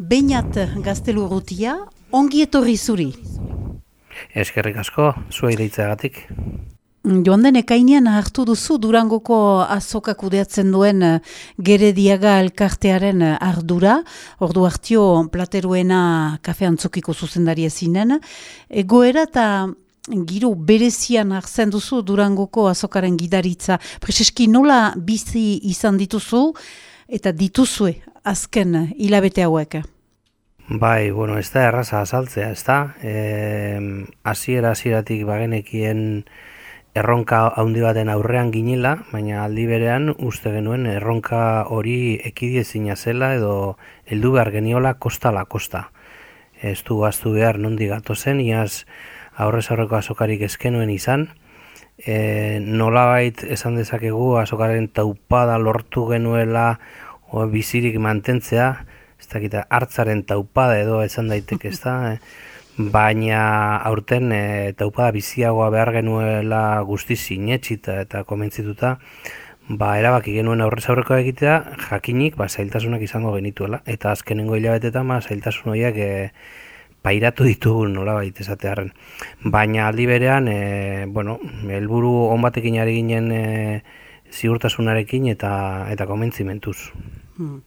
Beinat gaztelu rutia, ongi etorri zuri. Eskerrik asko, zua ireitzeagatik. Joan den ekainean hartu duzu Durangoko azoka kudeatzen duen eh, gerediaga elkartearen eh, ardura, ordu hartio plateruena kafe antzokiko zuzendari ezinen. Egoera eta giro berezian hartzen duzu Durangoko azokaren gidaritza. Prezeski nola bizi izan dituzu eta dituzue azken hilabete hauek? Bai, bueno, ez da erraza azaltzea, ez da? E, aziera azieratik bagenekien erronka handi baten aurrean ginela, baina aldi berean uste genuen erronka hori ekidiezina zela edo heldu behar geniola kostala kosta. Ez du gaztu behar nondi gato zen, iaz aurrez aurreko azokarik ezkenuen izan, e, nolabait esan dezakegu azokaren taupada lortu genuela o, bizirik mantentzea, ez dakita hartzaren taupada edo esan daiteke ez da, eh? baina aurten e, taupada biziagoa behar genuela guzti sinetxita eta komentzituta, ba, erabaki genuen aurrez aurreko egitea, jakinik, ba, zailtasunak izango genituela, eta azkenengo hilabetetan, ba, zailtasun horiek e, pairatu ditugu nola baita esatearen. Baina aldi berean, e, bueno, helburu on batekin ari ginen e, ziurtasunarekin eta eta komentzimentuz. Hmm.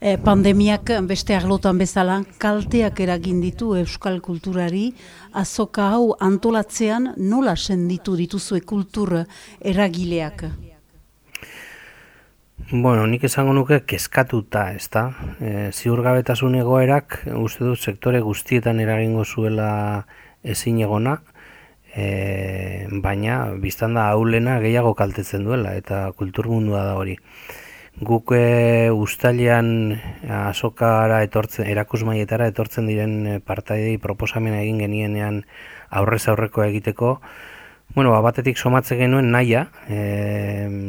E, pandemiak beste arlotan bezala kalteak eragin ditu euskal kulturari, azoka hau antolatzean nola senditu dituzue kultur eragileak? Bueno, nik esango nuke kezkatuta, ez da? E, ziurgabetasun egoerak, uste dut, sektore guztietan eragingo zuela ezin egona, e, baina biztan da haulena gehiago kaltetzen duela, eta kulturmundua da hori guk e, ustalian azokara etortzen, erakusmaietara etortzen diren e, partaidei proposamena egin genienean aurrez aurreko egiteko, bueno, ba, batetik somatze genuen naia, e,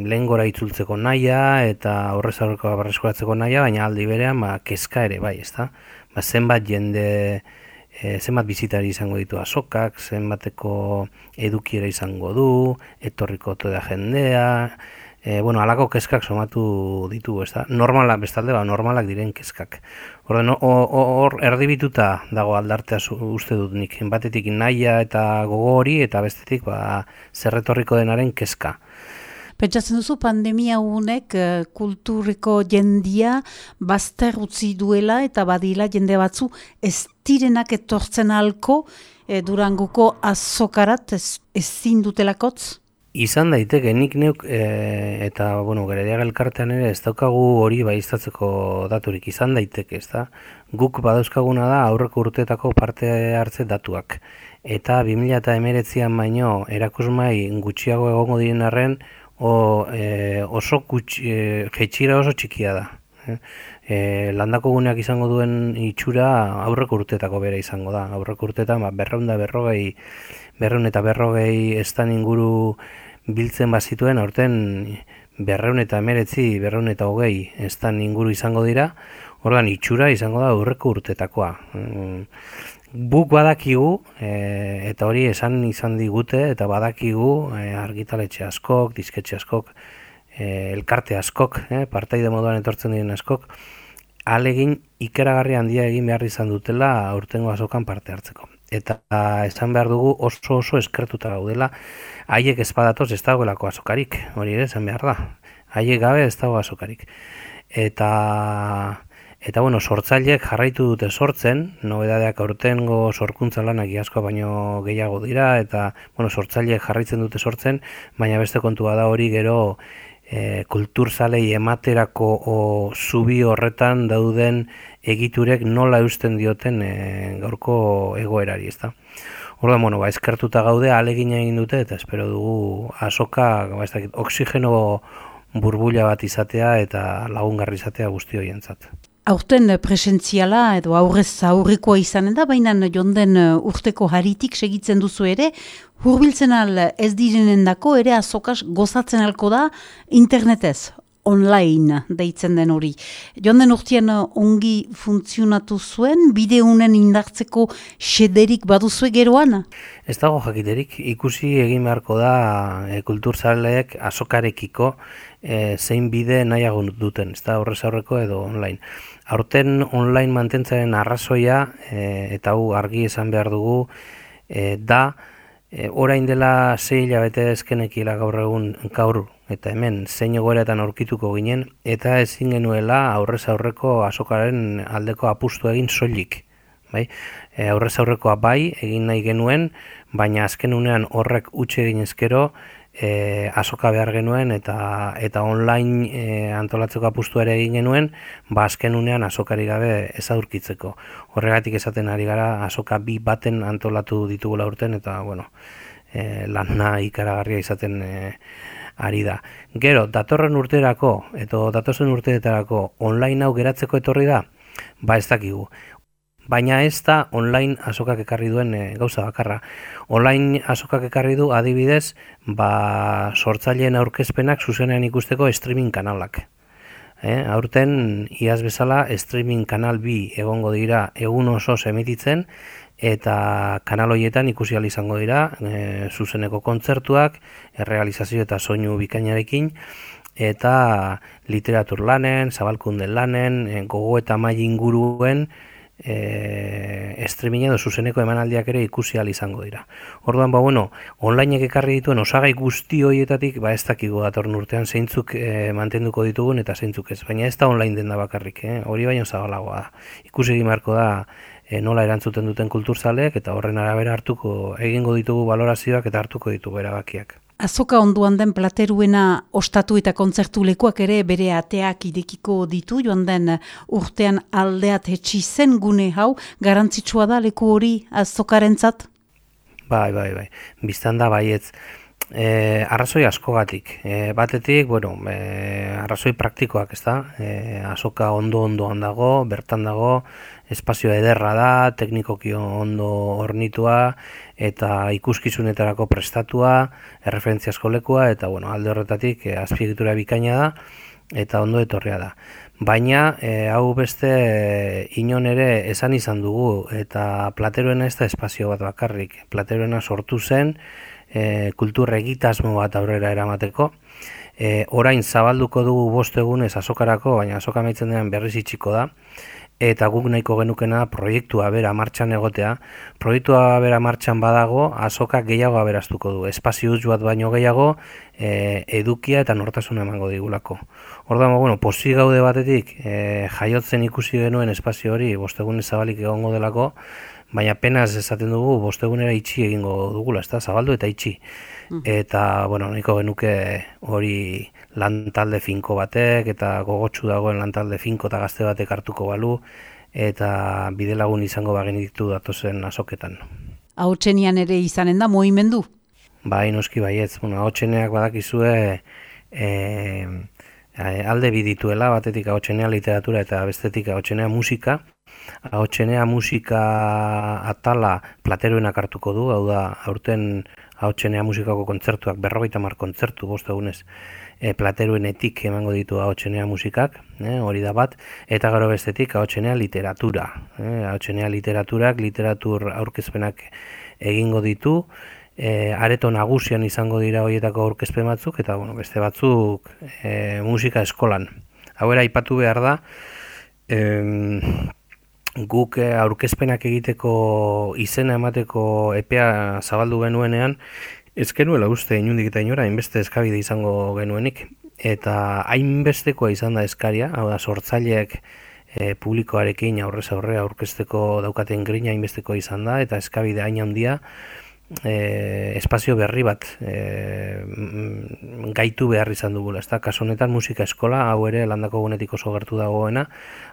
lehen gora itzultzeko naia eta aurrez aurreko abarrezkoatzeko naia, baina aldi berean ba, kezka ere bai, ezta? Ba, zenbat jende, e, zenbat bizitari izango ditu azokak, zenbateko edukiera izango du, etorriko da jendea, e, bueno, alako kezkak somatu ditu, ez da? Normala, bestalde, ba, normalak diren kezkak. Hor, hor erdibituta dago aldartea uste dut nik, batetik naia eta gogo hori, eta bestetik, ba, zerretorriko denaren kezka. Pentsatzen duzu pandemia unek eh, kulturiko jendia bazter utzi duela eta badila jende batzu ez direnak etortzen halko e, duranguko azokarat ez, ez zindutelakotz? Izan daiteke nik neuk e, eta bueno, gerediaga elkartean ere ez daukagu hori baiztatzeko daturik izan daiteke, ez da? Guk badauzkaguna da aurreko urteetako parte hartze datuak. Eta 2019an baino erakusmai gutxiago egongo diren arren o, e, oso gutxi, e, oso txikia da. E, landako guneak izango duen itxura aurreko urteetako bera izango da. Aurreko urteetan ba, berreunda berrogei berreun eta berrogei estan inguru biltzen bazituen, aurten berreun eta emeretzi, berreun eta hogei estan inguru izango dira, ordan itxura izango da aurreko urtetakoa. Mm, buk badakigu, e, eta hori esan izan digute, eta badakigu e, argitaletxe askok, disketxe askok, e, elkarte askok, e, partaide moduan etortzen diren askok, alegin ikeragarri handia egin behar izan dutela aurtengo azokan parte hartzeko eta esan behar dugu oso oso eskertuta gaudela. Haiek espadatoz ez dagoelako azokarik, hori ere esan behar da. Haiek gabe ez dago azokarik. Eta eta bueno, sortzaileek jarraitu dute sortzen, nobedadeak aurtengo sorkuntza lanak asko baino gehiago dira. Eta bueno, sortzaileek jarraitzen dute sortzen, baina beste kontua da hori gero e, kulturzalei ematerako o zubi horretan dauden egiturek nola eusten dioten e, gaurko egoerari, ezta. Horda, bueno, ba, eskertuta gaude, alegin egin dute, eta espero dugu asoka, ba, ez dakit, oksigeno burbuila bat izatea eta lagungarri izatea guzti horientzat. Aurten presentziala edo aurrez aurrikoa izanen da, baina jonden urteko haritik segitzen duzu ere, hurbiltzen al ez direnen dako ere azokas gozatzen alko da internetez. Online deitzen den hori. Joan den urtean ongi funtzionatu zuen, bideunen indartzeko sederik baduzue geroan? Ez dago jakiterik, ikusi egin beharko da e, kulturzaleek azokarekiko e, zein bide nahiago duten, ez da horrez aurreko edo online. Aurten online mantentzaren arrazoia, e, eta hu argi esan behar dugu, e, da, e, orain dela zei hilabete ezkenekila gaur egun gaur eta hemen zein egoeretan aurkituko ginen eta ezin genuela aurrez aurreko azokaren aldeko apustu egin soilik. Bai? E, aurrez aurrekoa bai egin nahi genuen, baina azken unean horrek utxe egin ezkero e, azoka behar genuen eta eta online e, antolatzeko apustu ere egin genuen, ba azken unean azokari gabe ez aurkitzeko. Horregatik esaten ari gara azoka bi baten antolatu ditugula urten eta bueno, e, lana ikaragarria izaten e, ari da. Gero, datorren urterako, eta datozen urteetarako online hau geratzeko etorri da, ba ez dakigu. Baina ez da online azokak ekarri duen e, gauza bakarra. Online azokak ekarri du adibidez, ba, sortzaileen aurkezpenak zuzenean ikusteko streaming kanalak. E, aurten, iaz bezala, streaming kanal bi egongo dira egun oso emititzen, eta kanal horietan ikusi izango dira e, zuzeneko kontzertuak, errealizazio eta soinu bikainarekin, eta literatur lanen, zabalkunden lanen, gogo eta mai inguruen, e, streaming edo zuzeneko emanaldiak ere ikusi izango dira. Orduan, ba, bueno, onlineek ekarri dituen osagai guzti horietatik, ba, ez dakigu datorn urtean zeintzuk e, mantenduko ditugun eta zeintzuk ez. Baina ez da online den da bakarrik, eh? hori baino zabalagoa da. Ikusi egimarko da e, nola erantzuten duten kulturzaleek eta horren arabera hartuko egingo ditugu valorazioak eta hartuko ditugu erabakiak. Azoka onduan den plateruena ostatu eta kontzertu lekuak ere bere ateak idekiko ditu, joan den urtean aldeat etxi zen gune hau, garantzitsua da leku hori azokaren zat? Bai, bai, bai. Biztan da baietz. E, arrazoi askogatik. E, batetik, bueno, e, arrazoi praktikoak, ez da? E, azoka ondo ondoan dago, bertan dago, espazio ederra da, teknikoki ondo ornitua eta ikuskizunetarako prestatua, erreferentziazko lekua eta bueno, alde horretatik e, azpiegitura bikaina da eta ondo etorria da. Baina e, hau beste inon ere esan izan dugu eta plateroena ez da espazio bat bakarrik. Plateroena sortu zen e, kultur egitasmo bat aurrera eramateko. E, orain zabalduko dugu bost egunez azokarako, baina azoka maitzen denan berriz itxiko da eta guk nahiko genukena proiektua bera martxan egotea. Proiektua bera martxan badago, azoka gehiago aberaztuko du. Espazio bat baino gehiago, e, edukia eta nortasuna emango digulako. Orduan, bueno, posi gaude batetik, e, jaiotzen ikusi genuen espazio hori, bostegun zabalik egongo delako, baina penaz esaten dugu, bostegunera itxi egingo dugula, ez da, zabaldu eta itxi. Mm. Eta, bueno, nahiko genuke hori lantalde finko batek eta gogotsu dagoen lantalde finko eta gazte batek hartuko balu eta bide lagun izango bagen ditu datozen azoketan. Ahotxenian ere izanen da moimendu? Bai, noski baietz. Bueno, ahotxeneak badakizue e, alde bidituela, batetik ahotxenea literatura eta bestetik ahotxenea musika. Ahotxenea musika atala plateroenak hartuko du, hau da, aurten ahotxenea musikako kontzertuak, berrogeita mar kontzertu, boste egunez, e, plateruenetik emango ditu haotxenea musikak, e, hori da bat, eta gero bestetik haotxenea literatura. E, haotxenea literaturak, literatur aurkezpenak egingo ditu, e, areto nagusian izango dira horietako aurkezpen batzuk, eta bueno, beste batzuk e, musika eskolan. Hau era, ipatu behar da, e, guk aurkezpenak egiteko izena emateko epea zabaldu genuenean, Ez genuela uste inundik eta inora, hainbeste eskabide izango genuenik. Eta hainbestekoa izan da eskaria, hau da, sortzaileak e, publikoarekin aurrez aurre aurkezteko daukaten grina hainbestekoa izan da, eta eskabide hain handia, e, espazio berri bat e, gaitu behar izan dugula. Ez da, honetan musika eskola, hau ere landako gunetik oso gertu dagoena,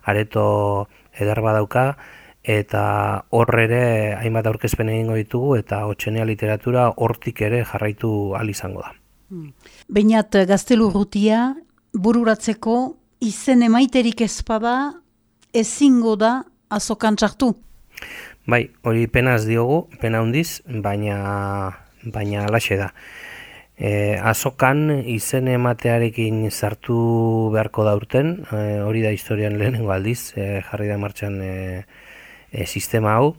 areto eder badauka, eta hor ere hainbat aurkezpen egingo ditugu eta otxenea literatura hortik ere jarraitu al izango da. Hmm. Beinat gaztelu rutia bururatzeko izen emaiterik ezpada ezingo da azokan txartu? Bai, hori penaz diogu, pena hundiz, baina, baina alaxe da. E, azokan izen ematearekin sartu beharko da urten, e, hori da historian lehenengo aldiz, e, jarri da martxan e, e, sistema hau.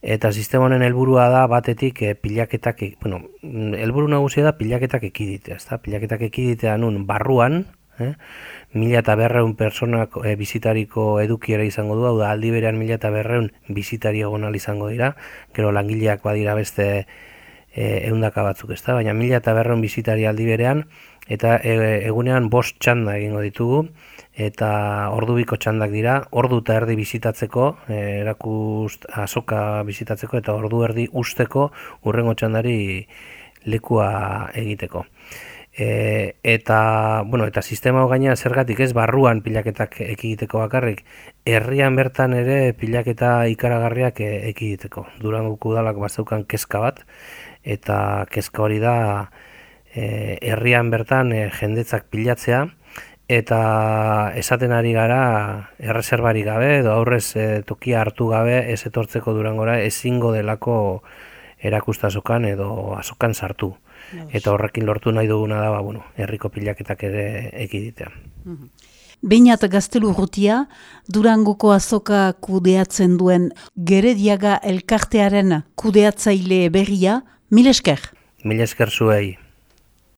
Eta sistema honen helburua da batetik e, pilaketak, e, bueno, helburu nagusia da pilaketak ekiditea, ezta? Pilaketak ekiditea nun barruan, eh? mila eta berreun personak e, bizitariko edukiera izango du, hau da aldi berean mila eta berreun bizitari egonal izango dira, gero langileak badira beste e, eundaka batzuk ez da, baina mila eta berron bizitari aldi berean, eta e, egunean bost txanda egingo ditugu, eta ordu biko txandak dira, ordu eta erdi bizitatzeko, e, erakust azoka bizitatzeko, eta ordu erdi usteko urrengo txandari lekua egiteko. E, eta, bueno, eta sistema gaina zergatik ez barruan pilaketak ekiditeko bakarrik, herrian bertan ere pilaketa ikaragarriak ekiditeko. Durango kudalak bazeukan kezka bat, eta kezka hori da e, herrian bertan e, jendetzak pilatzea eta esaten ari gara erreserbari gabe edo aurrez e, tokia hartu gabe ez etortzeko durangora ezingo delako erakustasokan edo azokan sartu. Eta horrekin lortu nahi duguna da, ba, bueno, herriko pilaketak ere ekiditea. Mhm. Beinat gaztelu rutia, Durangoko azoka kudeatzen duen gerediaga elkartearen kudeatzaile berria, Mil esker. Mil esker zuei.